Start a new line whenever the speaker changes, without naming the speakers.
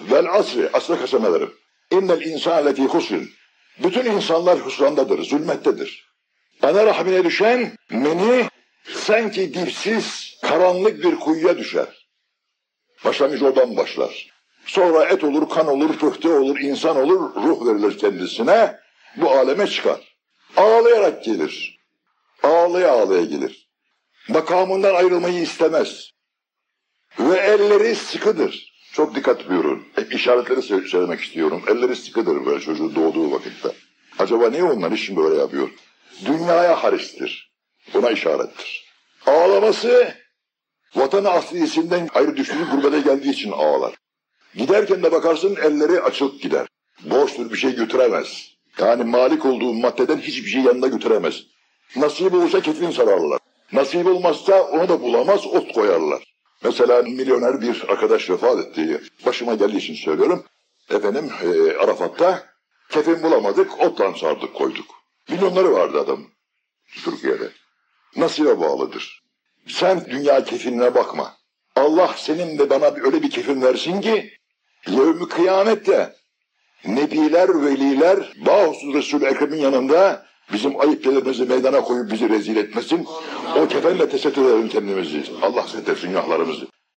Vel asri, asra kasem ederim. İnnel insan lefî husrin. Bütün insanlar husrandadır, zulmettedir. Ana rahmine düşen meni sanki dipsiz, karanlık bir kuyuya düşer. Başlangıç oradan başlar. Sonra et olur, kan olur, pühte olur, insan olur, ruh verilir kendisine. Bu aleme çıkar. Ağlayarak gelir. Ağlaya ağlaya gelir. Makamından ayrılmayı istemez. Ve elleri sıkıdır. Çok dikkat buyurun. Hep işaretleri sö- söylemek istiyorum. Elleri sıkıdır böyle çocuğun doğduğu vakitte. Acaba niye onlar için böyle yapıyor? Dünyaya haristir. Buna işarettir. Ağlaması vatanı aslisinden ayrı düştüğü gurbete geldiği için ağlar. Giderken de bakarsın elleri açık gider. Boştur bir şey götüremez. Yani malik olduğu maddeden hiçbir şey yanında götüremez. Nasip olursa kefin sararlar. Nasip olmazsa onu da bulamaz, ot koyarlar. Mesela milyoner bir arkadaş vefat etti. Başıma geldiği için söylüyorum. Efendim e, Arafat'ta kefin bulamadık, otla sardık koyduk. Milyonları vardı adam Türkiye'de. Nasibe bağlıdır. Sen dünya kefinine bakma. Allah senin de bana öyle bir kefin versin ki yevmi kıyamette nebiler, veliler bahusuz Resul-i Ekrem'in yanında bizim ayıplarımızı meydana koyup bizi rezil etmesin. O kefenle tesettür edelim kendimizi. Allah setretsin günahlarımızı.